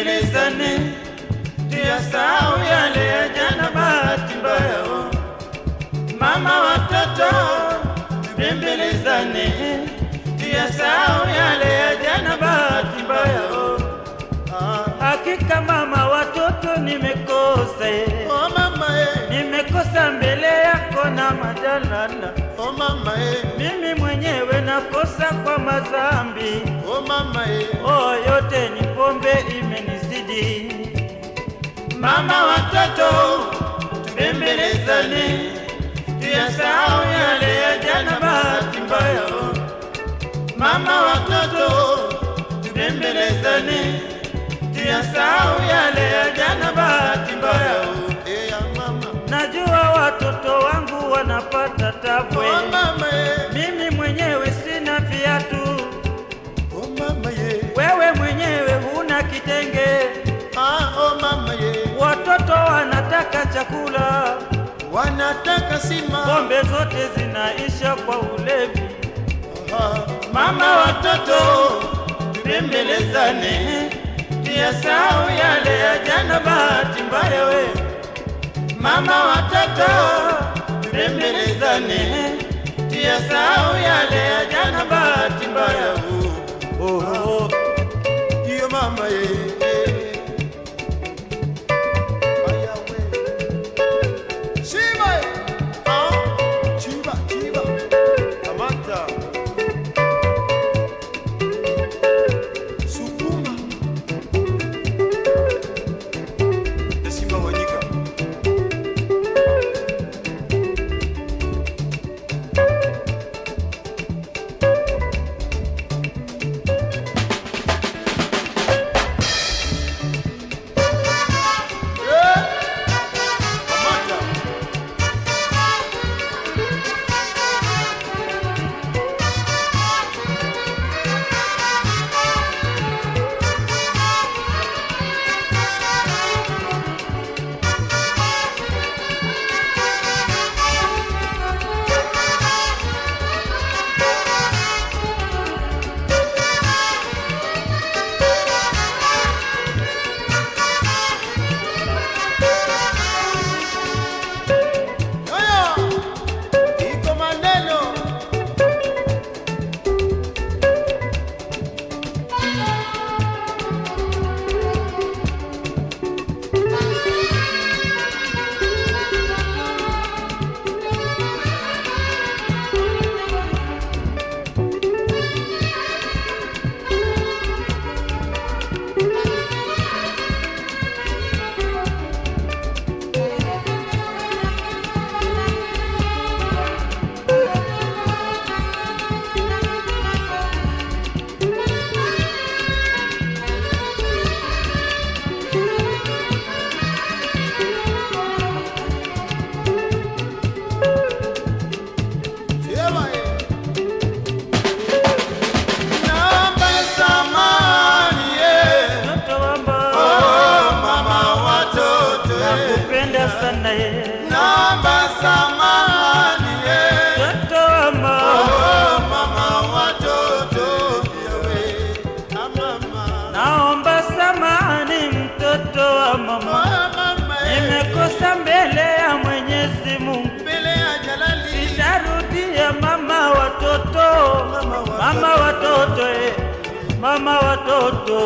tubembelezane, tuyasahau yale ya jana, bahati mbaya. oh. Mama watoto, tubembelezane, tuyasahau yale ya jana, bahati mbaya. oh. Ah, Hakika mama watoto, nimekosa. Oh mama eh, nimekosa mbele yako na majalala, oh mama eh, mimi mwenyewe nakosa kwa mazambi. oh mama eh, Oh, yote Mama watoto, tubembelezane, tuyasahau yale ya jana, bahati mbaya. Mama watoto, tubembelezane, tuyasahau yale ya jana, bahati mbaya. eh Najua watoto wangu wanapata tabwe, oh mama wanataka sima, pombe zote zinaisha kwa ulevi. Mama watoto, tubembelezane, tuyasahau yale ya jana, bahati mbaya we. Mama watoto, tubembelezane, tuyasahau yale ya jana, bahati mbaya oh, oh, oh. hiyo mama eh, mama watoto, eh, mama watoto,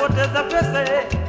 what does the press say?